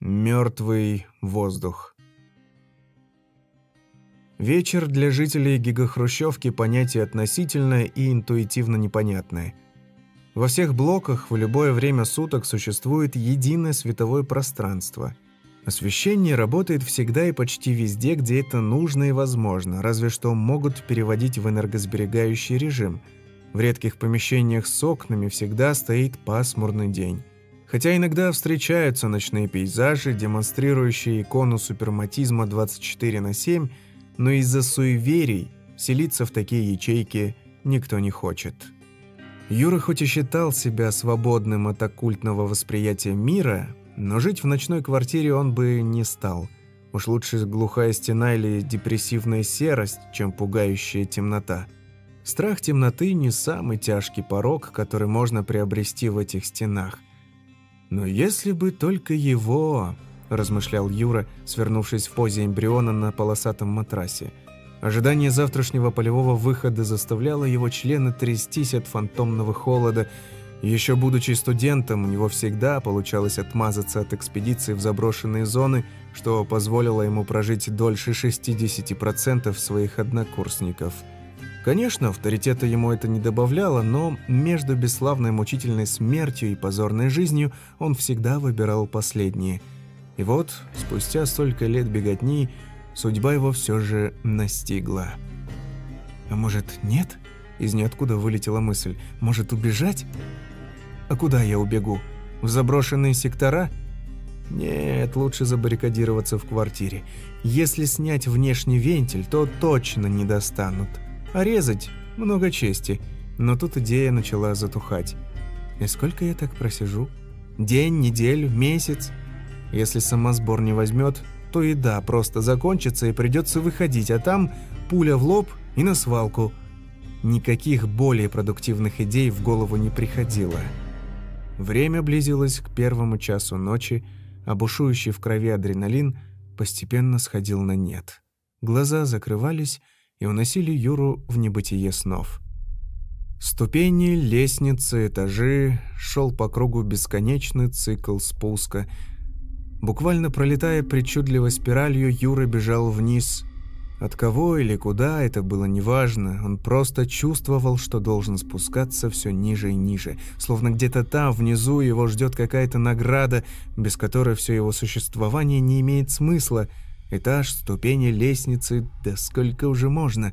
Мертвый воздух. Вечер для жителей гигахрущевки понятие относительное и интуитивно непонятное. Во всех блоках в любое время суток существует единое световое пространство. Освещение работает всегда и почти везде, где это нужно и возможно, разве что могут переводить в энергосберегающий режим. В редких помещениях с окнами всегда стоит пасмурный день. Хотя иногда встречаются ночные пейзажи, демонстрирующие икону суперматизма 24 на 7, но из-за суеверий селиться в такие ячейки никто не хочет. Юра хоть и считал себя свободным от оккультного восприятия мира, но жить в ночной квартире он бы не стал. Уж лучше глухая стена или депрессивная серость, чем пугающая темнота. Страх темноты не самый тяжкий порог, который можно приобрести в этих стенах. «Но если бы только его...» – размышлял Юра, свернувшись в позе эмбриона на полосатом матрасе. Ожидание завтрашнего полевого выхода заставляло его члены трястись от фантомного холода. Еще будучи студентом, у него всегда получалось отмазаться от экспедиции в заброшенные зоны, что позволило ему прожить дольше 60% своих однокурсников – Конечно, авторитета ему это не добавляло, но между бесславной мучительной смертью и позорной жизнью он всегда выбирал последнее. И вот, спустя столько лет беготни, судьба его все же настигла. «А может, нет?» Из ниоткуда вылетела мысль. «Может, убежать?» «А куда я убегу? В заброшенные сектора?» «Нет, лучше забаррикадироваться в квартире. Если снять внешний вентиль, то точно не достанут». А резать – много чести. Но тут идея начала затухать. И сколько я так просижу? День, неделю, месяц? Если самосбор не возьмет, то еда просто закончится и придется выходить, а там пуля в лоб и на свалку. Никаких более продуктивных идей в голову не приходило. Время близилось к первому часу ночи, а бушующий в крови адреналин постепенно сходил на нет. Глаза закрывались, и уносили Юру в небытие снов. Ступени, лестницы, этажи, шел по кругу бесконечный цикл спуска. Буквально пролетая причудливой спиралью, Юра бежал вниз. От кого или куда, это было неважно, он просто чувствовал, что должен спускаться все ниже и ниже, словно где-то там, внизу, его ждет какая-то награда, без которой все его существование не имеет смысла – Этаж, ступени, лестницы, да сколько уже можно.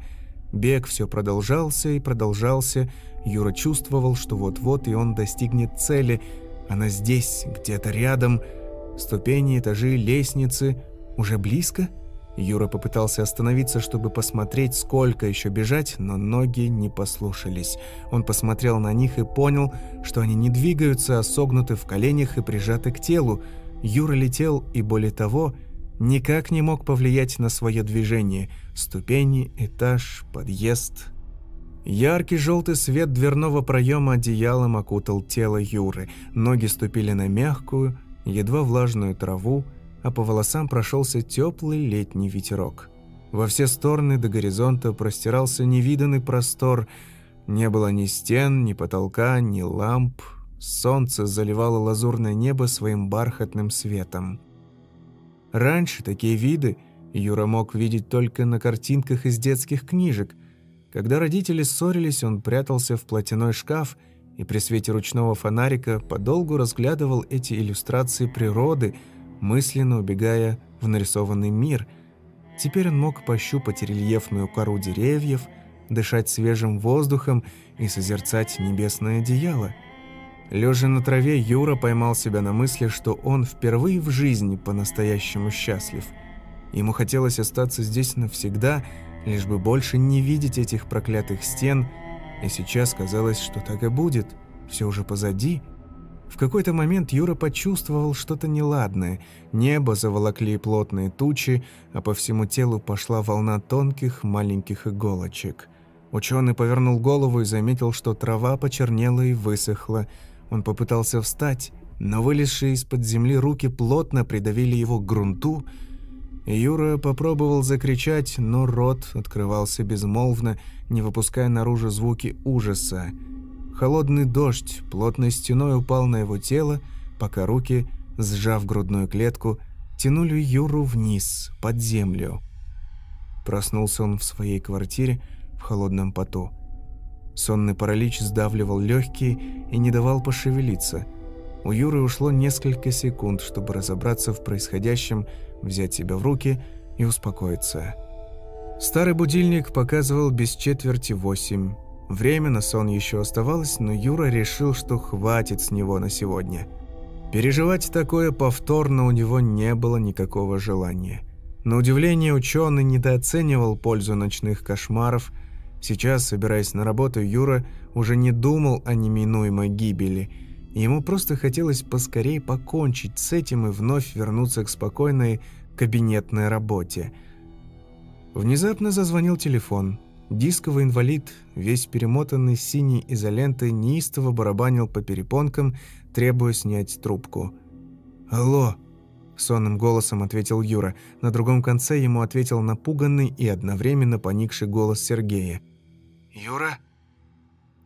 Бег все продолжался и продолжался. Юра чувствовал, что вот-вот и он достигнет цели. Она здесь, где-то рядом. Ступени, этажи, лестницы. Уже близко? Юра попытался остановиться, чтобы посмотреть, сколько еще бежать, но ноги не послушались. Он посмотрел на них и понял, что они не двигаются, а согнуты в коленях и прижаты к телу. Юра летел и, более того, никак не мог повлиять на свое движение. Ступени, этаж, подъезд. Яркий желтый свет дверного проема одеялом окутал тело Юры. Ноги ступили на мягкую, едва влажную траву, а по волосам прошелся теплый летний ветерок. Во все стороны до горизонта простирался невиданный простор. Не было ни стен, ни потолка, ни ламп. Солнце заливало лазурное небо своим бархатным светом. Раньше такие виды Юра мог видеть только на картинках из детских книжек. Когда родители ссорились, он прятался в платяной шкаф и при свете ручного фонарика подолгу разглядывал эти иллюстрации природы, мысленно убегая в нарисованный мир. Теперь он мог пощупать рельефную кору деревьев, дышать свежим воздухом и созерцать небесное одеяло – Лежа на траве, Юра поймал себя на мысли, что он впервые в жизни по-настоящему счастлив. Ему хотелось остаться здесь навсегда, лишь бы больше не видеть этих проклятых стен, и сейчас казалось, что так и будет, все уже позади. В какой-то момент Юра почувствовал что-то неладное. Небо заволокли плотные тучи, а по всему телу пошла волна тонких маленьких иголочек. Ученый повернул голову и заметил, что трава почернела и высохла, он попытался встать, но вылезшие из-под земли руки плотно придавили его к грунту. Юра попробовал закричать, но рот открывался безмолвно, не выпуская наружу звуки ужаса. Холодный дождь плотной стеной упал на его тело, пока руки сжав грудную клетку, тянули Юру вниз, под землю. Проснулся он в своей квартире в холодном поту. Сонный паралич сдавливал легкие и не давал пошевелиться. У Юры ушло несколько секунд, чтобы разобраться в происходящем, взять себя в руки и успокоиться. Старый будильник показывал без четверти восемь. Время на сон еще оставалось, но Юра решил, что хватит с него на сегодня. Переживать такое повторно у него не было никакого желания. На удивление ученый недооценивал пользу ночных кошмаров. Сейчас, собираясь на работу, Юра уже не думал о неминуемой гибели. Ему просто хотелось поскорее покончить с этим и вновь вернуться к спокойной кабинетной работе. Внезапно зазвонил телефон. Дисковый инвалид, весь перемотанный синей изолентой, неистово барабанил по перепонкам, требуя снять трубку. «Алло!» – сонным голосом ответил Юра. На другом конце ему ответил напуганный и одновременно поникший голос Сергея. «Юра,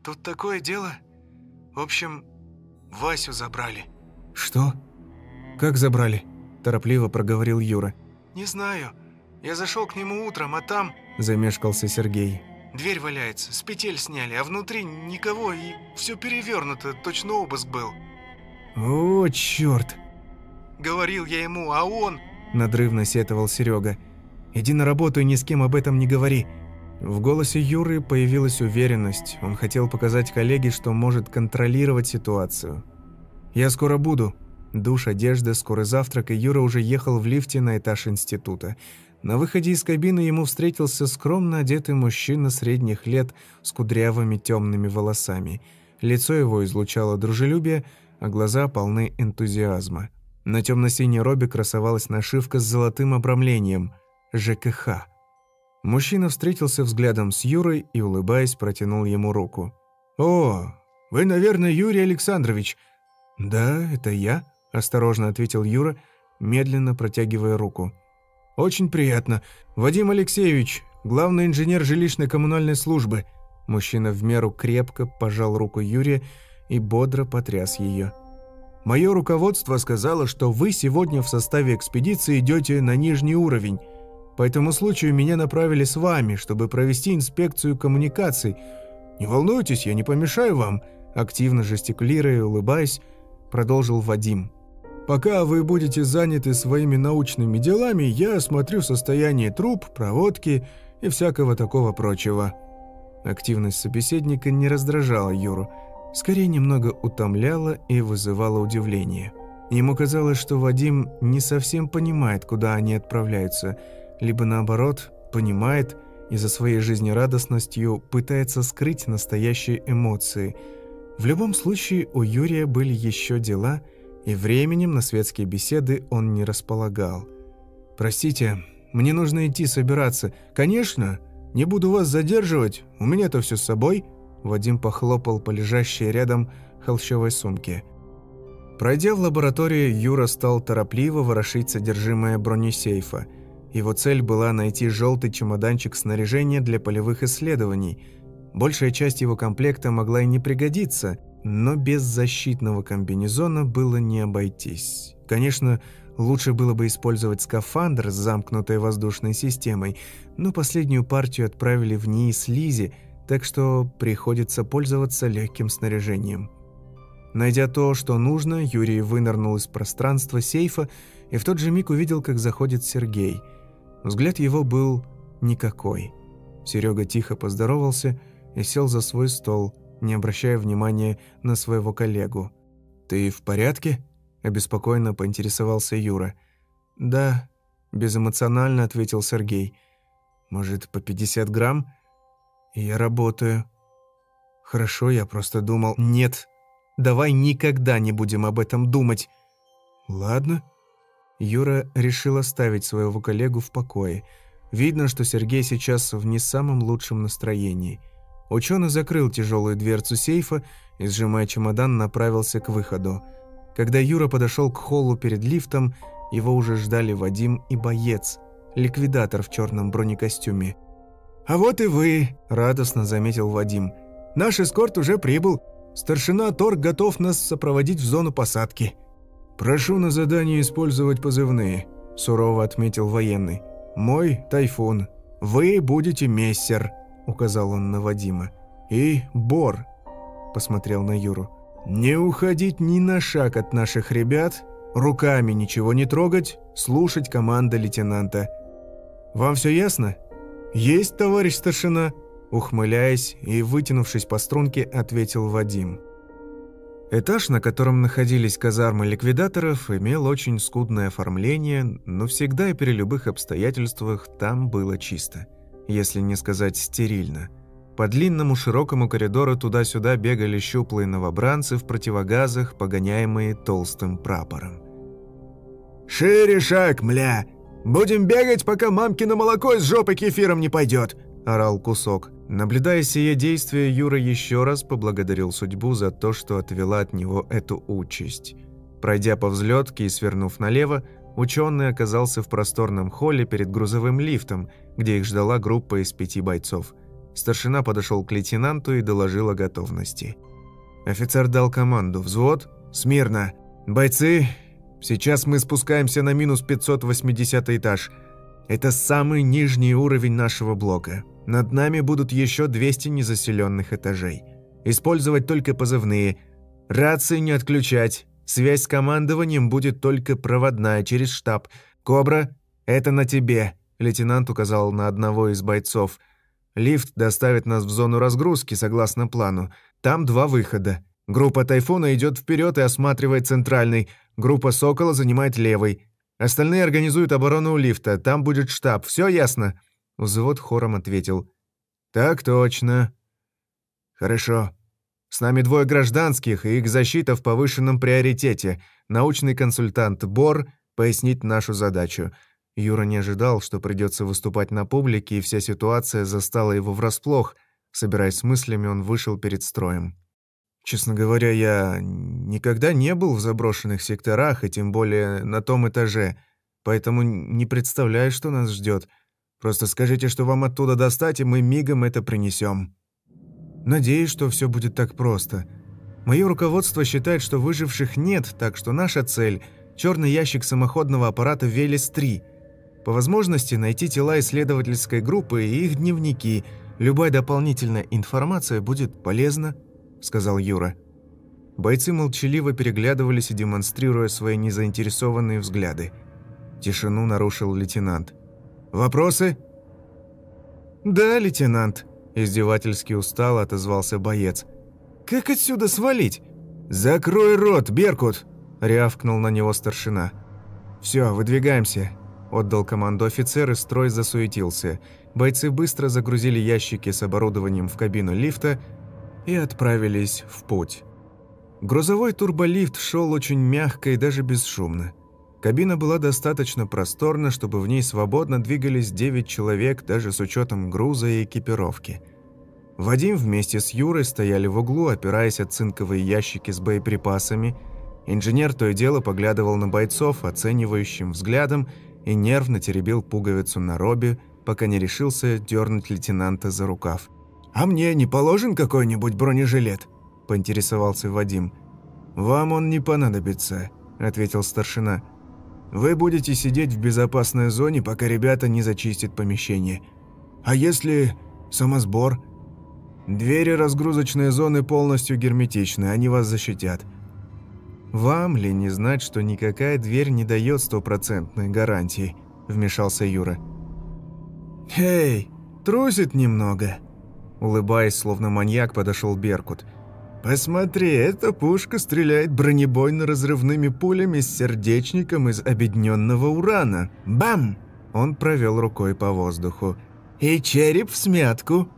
тут такое дело. В общем, Васю забрали». «Что? Как забрали?» – торопливо проговорил Юра. «Не знаю. Я зашел к нему утром, а там...» – замешкался Сергей. «Дверь валяется, с петель сняли, а внутри никого, и все перевернуто, точно обыск был». «О, черт!» «Говорил я ему, а он...» – надрывно сетовал Серега. «Иди на работу и ни с кем об этом не говори». В голосе Юры появилась уверенность. Он хотел показать коллеге, что может контролировать ситуацию. «Я скоро буду». Душ, одежда, скорый завтрак, и Юра уже ехал в лифте на этаж института. На выходе из кабины ему встретился скромно одетый мужчина средних лет с кудрявыми темными волосами. Лицо его излучало дружелюбие, а глаза полны энтузиазма. На темно-синей робе красовалась нашивка с золотым обрамлением «ЖКХ». Мужчина встретился взглядом с Юрой и, улыбаясь, протянул ему руку. «О, вы, наверное, Юрий Александрович?» «Да, это я», – осторожно ответил Юра, медленно протягивая руку. «Очень приятно. Вадим Алексеевич, главный инженер жилищно-коммунальной службы». Мужчина в меру крепко пожал руку Юрия и бодро потряс ее. «Мое руководство сказало, что вы сегодня в составе экспедиции идете на нижний уровень. По этому случаю меня направили с вами, чтобы провести инспекцию коммуникаций. Не волнуйтесь, я не помешаю вам», активно жестикулируя и улыбаясь, продолжил Вадим. Пока вы будете заняты своими научными делами, я осмотрю состояние труб, проводки и всякого такого прочего». Активность собеседника не раздражала Юру, скорее немного утомляла и вызывала удивление. Ему казалось, что Вадим не совсем понимает, куда они отправляются, либо наоборот, понимает и за своей жизнерадостностью пытается скрыть настоящие эмоции. В любом случае, у Юрия были еще дела – и временем на светские беседы он не располагал. «Простите, мне нужно идти собираться. Конечно, не буду вас задерживать, у меня-то все с собой». Вадим похлопал по лежащей рядом холщовой сумке. Пройдя в лабораторию, Юра стал торопливо ворошить содержимое бронесейфа. Его цель была найти желтый чемоданчик снаряжения для полевых исследований. Большая часть его комплекта могла и не пригодиться, но без защитного комбинезона было не обойтись. Конечно, лучше было бы использовать скафандр с замкнутой воздушной системой, но последнюю партию отправили в НИИ слизи, так что приходится пользоваться легким снаряжением. Найдя то, что нужно, Юрий вынырнул из пространства сейфа и в тот же миг увидел, как заходит Сергей. Взгляд его был никакой. Серега тихо поздоровался и сел за свой стол – не обращая внимания на своего коллегу. «Ты в порядке?» – обеспокоенно поинтересовался Юра. «Да», – безэмоционально ответил Сергей. «Может, по 50 грамм?» «Я работаю». «Хорошо, я просто думал...» «Нет, давай никогда не будем об этом думать». «Ладно». Юра решил оставить своего коллегу в покое. Видно, что Сергей сейчас в не самом лучшем настроении – Ученый закрыл тяжелую дверцу сейфа и, сжимая чемодан, направился к выходу. Когда Юра подошел к холлу перед лифтом, его уже ждали Вадим и боец, ликвидатор в черном бронекостюме. «А вот и вы!» – радостно заметил Вадим. «Наш эскорт уже прибыл. Старшина Торг готов нас сопроводить в зону посадки». «Прошу на задание использовать позывные», – сурово отметил военный. «Мой – Тайфун. Вы будете Мессер», – указал он на Вадима. «И Бор», – посмотрел на Юру. «Не уходить ни на шаг от наших ребят, руками ничего не трогать, слушать команды лейтенанта. Вам все ясно?» «Есть, товарищ старшина», – ухмыляясь и вытянувшись по струнке, ответил Вадим. Этаж, на котором находились казармы ликвидаторов, имел очень скудное оформление, но всегда и при любых обстоятельствах там было чисто, если не сказать стерильно. По длинному широкому коридору туда-сюда бегали щуплые новобранцы в противогазах, погоняемые толстым прапором. «Шире шаг, мля! Будем бегать, пока мамкино молоко из жопы кефиром не пойдет!» – орал кусок. Наблюдая сие действие, Юра еще раз поблагодарил судьбу за то, что отвела от него эту участь. Пройдя по взлетке и свернув налево, ученый оказался в просторном холле перед грузовым лифтом, где их ждала группа из пяти бойцов. Старшина подошел к лейтенанту и доложил о готовности. Офицер дал команду «Взвод, смирно! Бойцы, сейчас мы спускаемся на минус 580 этаж. Это самый нижний уровень нашего блока». Над нами будут еще 200 незаселенных этажей. Использовать только позывные. Рации не отключать. Связь с командованием будет только проводная, через штаб. «Кобра, это на тебе», – лейтенант указал на одного из бойцов. «Лифт доставит нас в зону разгрузки, согласно плану. Там два выхода. Группа «Тайфуна» идет вперед и осматривает центральный. Группа «Сокола» занимает левый. Остальные организуют оборону у лифта. Там будет штаб. Все ясно?» Взвод хором ответил. «Так точно». «Хорошо. С нами двое гражданских, и их защита в повышенном приоритете. Научный консультант Бор пояснит нашу задачу». Юра не ожидал, что придется выступать на публике, и вся ситуация застала его врасплох. Собираясь с мыслями, он вышел перед строем. Честно говоря, я никогда не был в заброшенных секторах, и тем более на том этаже, поэтому не представляю, что нас ждет. Просто скажите, что вам оттуда достать, и мы мигом это принесем. Надеюсь, что все будет так просто. Мое руководство считает, что выживших нет, так что наша цель – черный ящик самоходного аппарата «Велес-3». По возможности найти тела исследовательской группы и их дневники. Любая дополнительная информация будет полезна, сказал Юра. Бойцы молчаливо переглядывались и демонстрируя свои незаинтересованные взгляды. Тишину нарушил лейтенант. Вопросы?» «Да, лейтенант», – издевательски устало отозвался боец. «Как отсюда свалить?» «Закрой рот, Беркут!» – рявкнул на него старшина. «Все, выдвигаемся», – отдал команду офицер и строй засуетился. Бойцы быстро загрузили ящики с оборудованием в кабину лифта и отправились в путь. Грузовой турболифт шел очень мягко и даже бесшумно. Кабина была достаточно просторна, чтобы в ней свободно двигались 9 человек, даже с учетом груза и экипировки. Вадим вместе с Юрой стояли в углу, опираясь от цинковые ящики с боеприпасами. Инженер то и дело поглядывал на бойцов оценивающим взглядом и нервно теребил пуговицу на робе, пока не решился дернуть лейтенанта за рукав. «А мне не положен какой-нибудь бронежилет?» – поинтересовался Вадим. «Вам он не понадобится», – ответил старшина. Вы будете сидеть в безопасной зоне, пока ребята не зачистят помещение. А если самосбор? Двери разгрузочной зоны полностью герметичны, они вас защитят. Вам ли не знать, что никакая дверь не дает стопроцентной гарантии? Вмешался Юра. «Эй, трусит немного!» Улыбаясь, словно маньяк, подошел Беркут – «Посмотри, эта пушка стреляет бронебойно-разрывными пулями с сердечником из обедненного урана. Бам!» Он провел рукой по воздуху. «И череп в смятку!»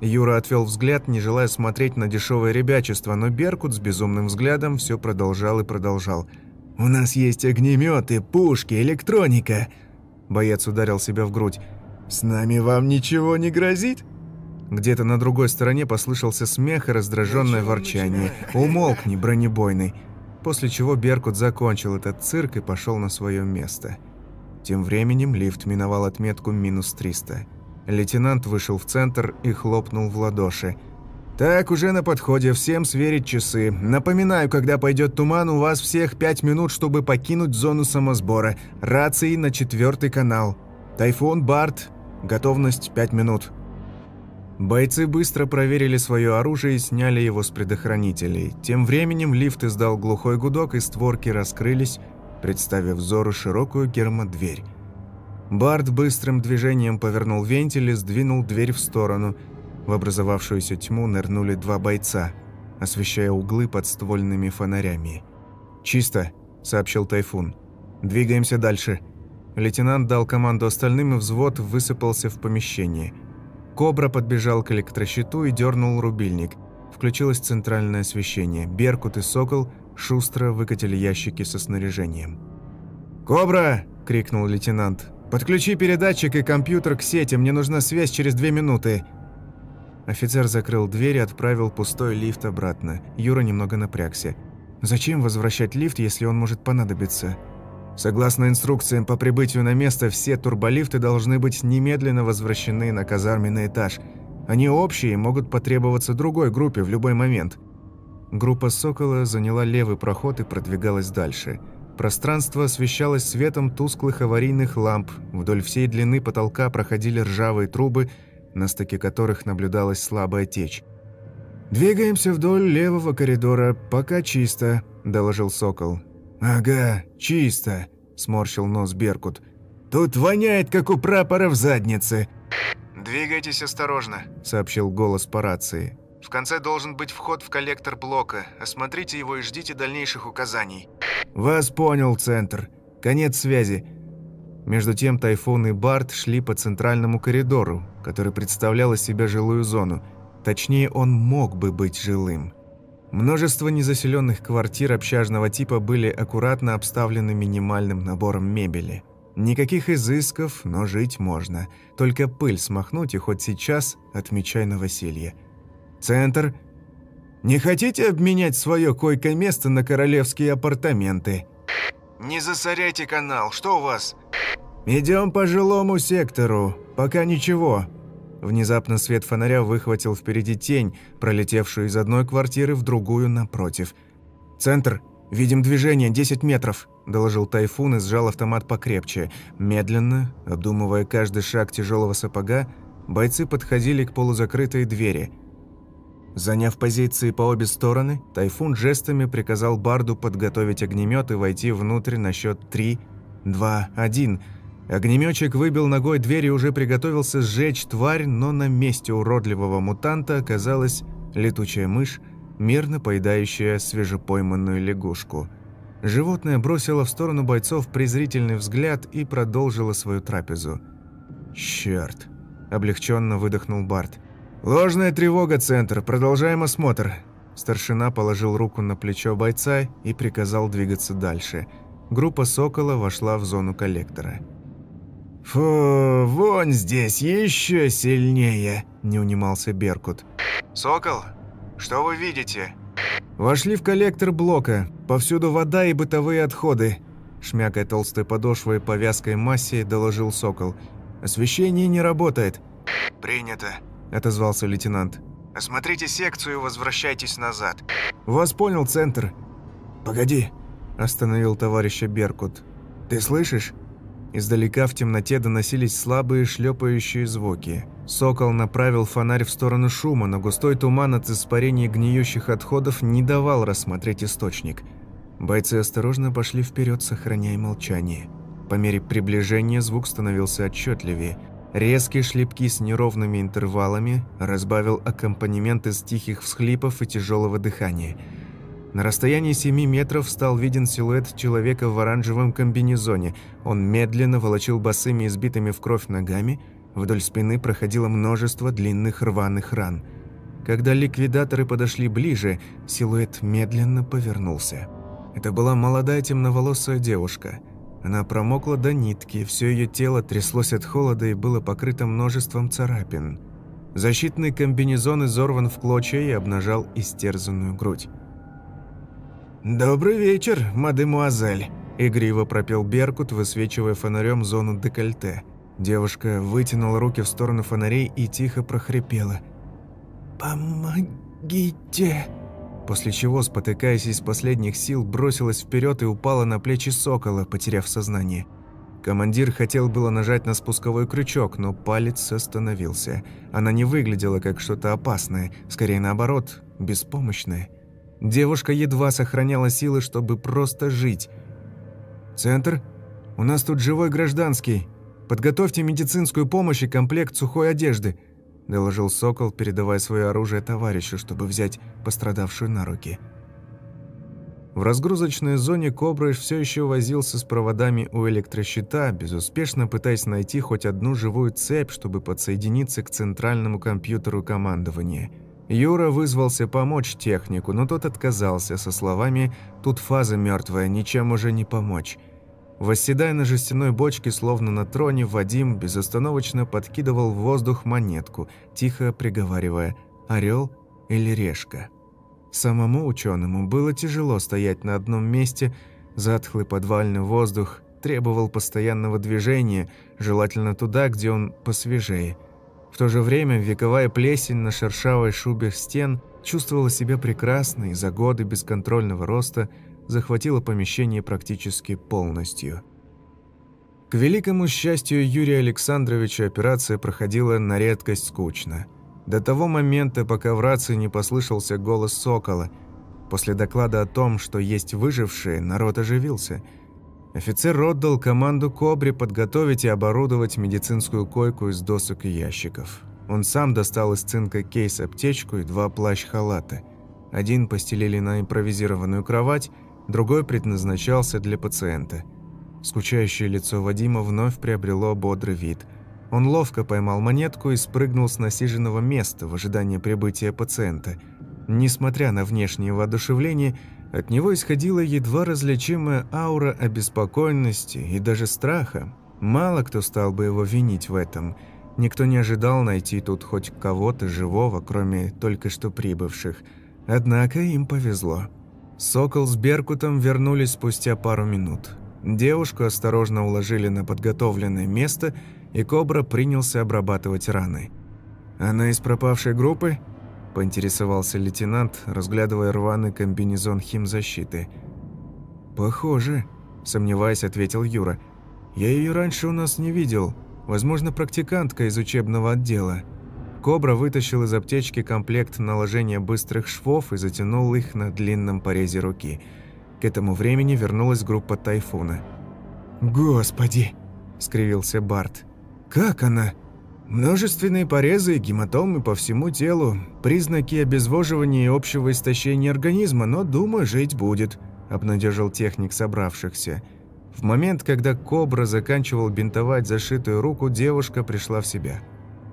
Юра отвел взгляд, не желая смотреть на дешевое ребячество, но Беркут с безумным взглядом все продолжал и продолжал. «У нас есть огнеметы, пушки, электроника!» Боец ударил себя в грудь. «С нами вам ничего не грозит?» Где-то на другой стороне послышался смех и раздраженное ворчание. «Умолкни, бронебойный!» После чего Беркут закончил этот цирк и пошел на свое место. Тем временем лифт миновал отметку минус 300. Лейтенант вышел в центр и хлопнул в ладоши. «Так, уже на подходе, всем сверить часы. Напоминаю, когда пойдет туман, у вас всех пять минут, чтобы покинуть зону самосбора. Рации на четвертый канал. Тайфун, Барт, готовность пять минут». Бойцы быстро проверили свое оружие и сняли его с предохранителей. Тем временем лифт издал глухой гудок, и створки раскрылись, представив взору широкую гермодверь. Барт быстрым движением повернул вентиль и сдвинул дверь в сторону – в образовавшуюся тьму нырнули два бойца, освещая углы подствольными фонарями. «Чисто», — сообщил Тайфун. «Двигаемся дальше». Лейтенант дал команду остальным, и взвод высыпался в помещение. Кобра подбежал к электрощиту и дернул рубильник. Включилось центральное освещение. Беркут и Сокол шустро выкатили ящики со снаряжением. «Кобра!» – крикнул лейтенант. «Подключи передатчик и компьютер к сети, мне нужна связь через две минуты». Офицер закрыл дверь и отправил пустой лифт обратно. Юра немного напрягся. Зачем возвращать лифт, если он может понадобиться? Согласно инструкциям по прибытию на место, все турболифты должны быть немедленно возвращены на казарменный этаж. Они общие могут потребоваться другой группе в любой момент. Группа «Сокола» заняла левый проход и продвигалась дальше. Пространство освещалось светом тусклых аварийных ламп. Вдоль всей длины потолка проходили ржавые трубы – на стыке которых наблюдалась слабая течь. «Двигаемся вдоль левого коридора, пока чисто», – доложил Сокол. «Ага, чисто», – сморщил нос Беркут. «Тут воняет, как у прапора в заднице». «Двигайтесь осторожно», – сообщил голос по рации. «В конце должен быть вход в коллектор блока. Осмотрите его и ждите дальнейших указаний». «Вас понял, Центр. Конец связи. Между тем Тайфун и Барт шли по центральному коридору, который представлял из себя жилую зону. Точнее, он мог бы быть жилым. Множество незаселенных квартир общажного типа были аккуратно обставлены минимальным набором мебели. Никаких изысков, но жить можно. Только пыль смахнуть и хоть сейчас отмечай новоселье. «Центр. Не хотите обменять свое койко-место на королевские апартаменты?» «Не засоряйте канал, что у вас?» «Идем по жилому сектору, пока ничего». Внезапно свет фонаря выхватил впереди тень, пролетевшую из одной квартиры в другую напротив. «Центр, видим движение, 10 метров», – доложил Тайфун и сжал автомат покрепче. Медленно, обдумывая каждый шаг тяжелого сапога, бойцы подходили к полузакрытой двери. Заняв позиции по обе стороны, Тайфун жестами приказал Барду подготовить огнемет и войти внутрь на счет 3, 2, 1 – Огнеметчик выбил ногой дверь и уже приготовился сжечь тварь, но на месте уродливого мутанта оказалась летучая мышь, мирно поедающая свежепойманную лягушку. Животное бросило в сторону бойцов презрительный взгляд и продолжило свою трапезу. «Черт!» – облегченно выдохнул Барт. «Ложная тревога, Центр. Продолжаем осмотр». Старшина положил руку на плечо бойца и приказал двигаться дальше. Группа «Сокола» вошла в зону коллектора. «Фу, вон здесь еще сильнее», – не унимался Беркут. «Сокол, что вы видите?» «Вошли в коллектор блока. Повсюду вода и бытовые отходы», – шмякая толстой подошвой по вязкой массе, доложил Сокол. «Освещение не работает». «Принято», – отозвался лейтенант. «Осмотрите секцию и возвращайтесь назад». «Вас понял, Центр». «Погоди», – остановил товарища Беркут. «Ты слышишь?» Издалека в темноте доносились слабые шлепающие звуки. Сокол направил фонарь в сторону шума, но густой туман от испарения гниющих отходов не давал рассмотреть источник. Бойцы осторожно пошли вперед, сохраняя молчание. По мере приближения звук становился отчетливее. Резкие шлепки с неровными интервалами разбавил аккомпанемент из тихих всхлипов и тяжелого дыхания – на расстоянии семи метров стал виден силуэт человека в оранжевом комбинезоне. Он медленно волочил босыми избитыми в кровь ногами. Вдоль спины проходило множество длинных рваных ран. Когда ликвидаторы подошли ближе, силуэт медленно повернулся. Это была молодая темноволосая девушка. Она промокла до нитки, все ее тело тряслось от холода и было покрыто множеством царапин. Защитный комбинезон изорван в клочья и обнажал истерзанную грудь. «Добрый вечер, мадемуазель», – игриво пропел Беркут, высвечивая фонарем зону декольте. Девушка вытянула руки в сторону фонарей и тихо прохрипела. «Помогите». После чего, спотыкаясь из последних сил, бросилась вперед и упала на плечи сокола, потеряв сознание. Командир хотел было нажать на спусковой крючок, но палец остановился. Она не выглядела как что-то опасное, скорее наоборот, беспомощное. Девушка едва сохраняла силы, чтобы просто жить. «Центр? У нас тут живой гражданский. Подготовьте медицинскую помощь и комплект сухой одежды», – доложил Сокол, передавая свое оружие товарищу, чтобы взять пострадавшую на руки. В разгрузочной зоне Кобрыш все еще возился с проводами у электрощита, безуспешно пытаясь найти хоть одну живую цепь, чтобы подсоединиться к центральному компьютеру командования. Юра вызвался помочь технику, но тот отказался со словами «Тут фаза мертвая, ничем уже не помочь». Восседая на жестяной бочке, словно на троне, Вадим безостановочно подкидывал в воздух монетку, тихо приговаривая «Орел или решка?». Самому ученому было тяжело стоять на одном месте, затхлый подвальный воздух требовал постоянного движения, желательно туда, где он посвежее. В то же время вековая плесень на шершавой шубе стен чувствовала себя прекрасно и за годы бесконтрольного роста захватила помещение практически полностью. К великому счастью Юрия Александровича операция проходила на редкость скучно – до того момента, пока в рации не послышался голос Сокола. После доклада о том, что есть выжившие, народ оживился. Офицер отдал команду Кобре подготовить и оборудовать медицинскую койку из досок и ящиков. Он сам достал из цинка кейс-аптечку и два плащ-халата. Один постелили на импровизированную кровать, другой предназначался для пациента. Скучающее лицо Вадима вновь приобрело бодрый вид – он ловко поймал монетку и спрыгнул с насиженного места в ожидании прибытия пациента. Несмотря на внешнее воодушевление, от него исходила едва различимая аура обеспокоенности и даже страха. Мало кто стал бы его винить в этом. Никто не ожидал найти тут хоть кого-то живого, кроме только что прибывших. Однако им повезло. Сокол с Беркутом вернулись спустя пару минут. Девушку осторожно уложили на подготовленное место – и Кобра принялся обрабатывать раны. «Она из пропавшей группы?» – поинтересовался лейтенант, разглядывая рваный комбинезон химзащиты. «Похоже», – сомневаясь, ответил Юра. «Я ее раньше у нас не видел. Возможно, практикантка из учебного отдела». Кобра вытащил из аптечки комплект наложения быстрых швов и затянул их на длинном порезе руки. К этому времени вернулась группа Тайфуна. «Господи!» – скривился Барт. Как она? Множественные порезы и гематомы по всему телу, признаки обезвоживания и общего истощения организма, но, думаю, жить будет», – обнадежил техник собравшихся. В момент, когда Кобра заканчивал бинтовать зашитую руку, девушка пришла в себя.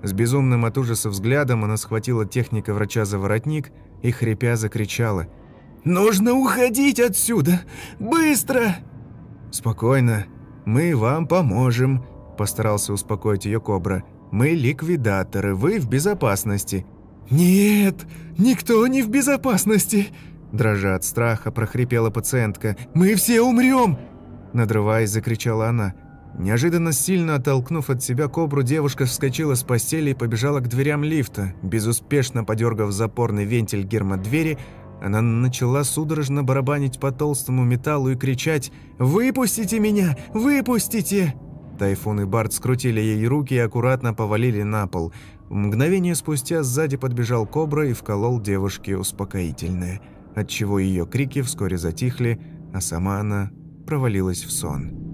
С безумным от ужаса взглядом она схватила техника врача за воротник и, хрипя, закричала. «Нужно уходить отсюда! Быстро!» «Спокойно, мы вам поможем», постарался успокоить ее Кобра. «Мы ликвидаторы, вы в безопасности». «Нет, никто не в безопасности!» Дрожа от страха, прохрипела пациентка. «Мы все умрем!» Надрываясь, закричала она. Неожиданно сильно оттолкнув от себя кобру, девушка вскочила с постели и побежала к дверям лифта. Безуспешно подергав запорный вентиль гермодвери, она начала судорожно барабанить по толстому металлу и кричать «Выпустите меня! Выпустите!» Тайфун и Барт скрутили ей руки и аккуратно повалили на пол. Мгновение спустя сзади подбежал Кобра и вколол девушке успокоительное, отчего ее крики вскоре затихли, а сама она провалилась в сон.